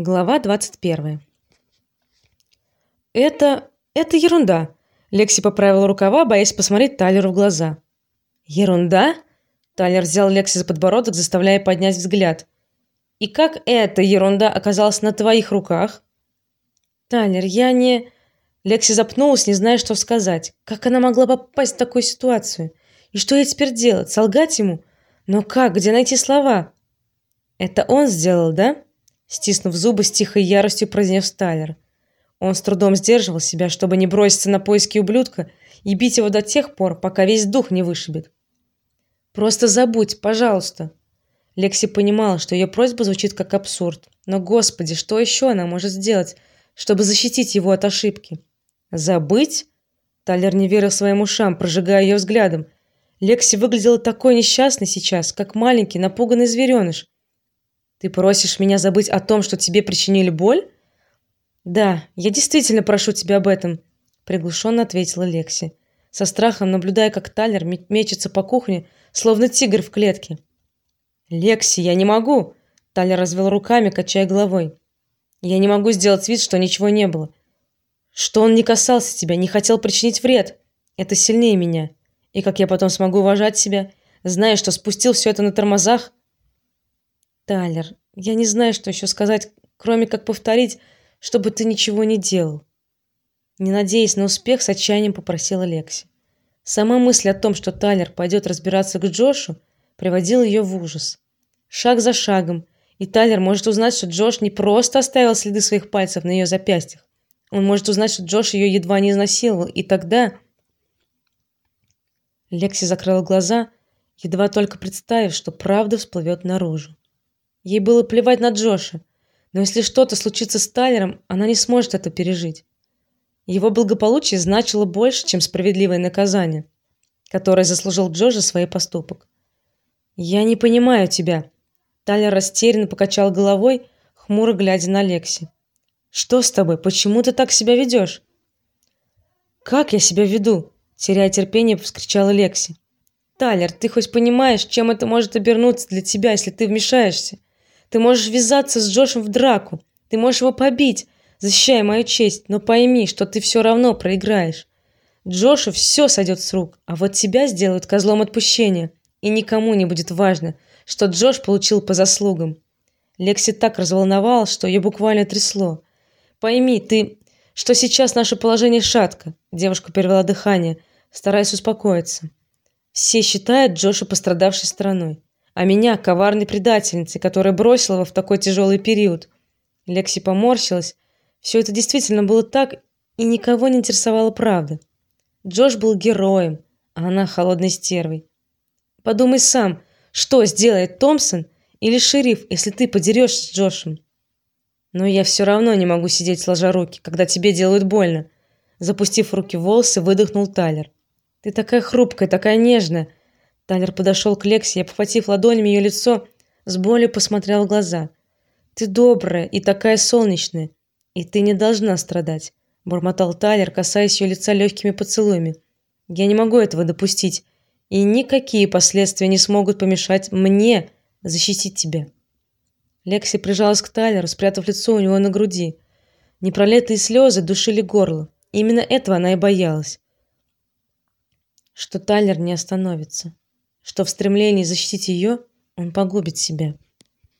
Глава 21. Это это ерунда. Лекси поправила рукава, боясь посмотреть Тайлеру в глаза. Ерунда? Тайлер взял Лекси за подбородок, заставляя поднять взгляд. И как эта ерунда оказалась на твоих руках? Тайлер, я не Лекси запнулась, не зная, что сказать. Как она могла попасть в такую ситуацию? И что ей теперь делать? Солгать ему? Но как? Где найти слова? Это он сделал, да? Стиснув зубы с тихой яростью произнес Тайлер. Он с трудом сдерживал себя, чтобы не броситься на поиски ублюдка и бить его до тех пор, пока весь дух не вышибет. Просто забудь, пожалуйста. Лекси понимала, что ее просьба звучит как абсурд, но, господи, что еще она может сделать, чтобы защитить его от ошибки? Забыть? Тайлер не верил своим ушам, прожигая ее взглядом. Лекси выглядела такой несчастной сейчас, как маленький напуганный звереныш. Ты просишь меня забыть о том, что тебе причинили боль? Да, я действительно прошу тебя об этом, приглушенно ответила Лекси, со страхом наблюдая, как Тайлер мечется по кухне, словно тигр в клетке. Лекси, я не могу, Тайлер развел руками, качая головой. Я не могу сделать вид, что ничего не было. Что он не касался тебя, не хотел причинить вред. Это сильнее меня. И как я потом смогу уважать себя, зная, что спустил все это на тормозах, Тайлер, я не знаю, что еще сказать, кроме как повторить, чтобы ты ничего не делал. Не надеясь на успех, с отчаянием попросила Лекси. Сама мысль о том, что Тайлер пойдет разбираться к Джошу, приводила ее в ужас. Шаг за шагом, и Тайлер может узнать, что Джош не просто оставил следы своих пальцев на ее запястьях. Он может узнать, что Джош ее едва не изнасиловал, и тогда Лекси закрыла глаза, едва только представив, что правда всплывет наружу. Ей было плевать на Джоша, но если что-то случится с Тайлером, она не сможет это пережить. Его благополучие значило больше, чем справедливое наказание, которое заслужил Джош за свой поступок. Я не понимаю тебя. Тайлер растерянно покачал головой, хмуро глядя на Лекси. Что с тобой? Почему ты так себя ведешь?» Как я себя веду? теряя терпение, вскричала Лекси. Тайлер, ты хоть понимаешь, чем это может обернуться для тебя, если ты вмешаешься? Ты можешь ввязаться с Джошем в драку, ты можешь его побить, защищая мою честь, но пойми, что ты все равно проиграешь. Джошу все сойдет с рук, а вот тебя сделают козлом отпущения, и никому не будет важно, что Джош получил по заслугам. Лекси так разволновалась, что ее буквально трясло. Пойми, ты, что сейчас наше положение шатко. Девушка перевела дыхание, стараясь успокоиться. Все считают Джоша пострадавшей стороной а меня коварной предательницей, которая бросила его в такой тяжелый период. Лекси поморщилась. Все это действительно было так, и никого не интересовала правда. Джош был героем, а она холодной стервой. Подумай сам, что сделает Томпсон или шериф, если ты подерешься с Джошем? Но я все равно не могу сидеть сложа руки, когда тебе делают больно. Запустив руки в волосы, выдохнул Тайлер. Ты такая хрупкая, такая нежная, Тайлер подошел к Лекси обхватив ладонями ее лицо, с болью посмотрел в глаза. Ты добрая и такая солнечная, и ты не должна страдать, бормотал Тайлер, касаясь ее лица легкими поцелуями. Я не могу этого допустить, и никакие последствия не смогут помешать мне защитить тебя. Лекси прижалась к Тайлеру, спрятав лицо у него на груди. Непролитые слезы душили горло. Именно этого она и боялась, что Тайлер не остановится что в стремлении защитить ее он погубит себя.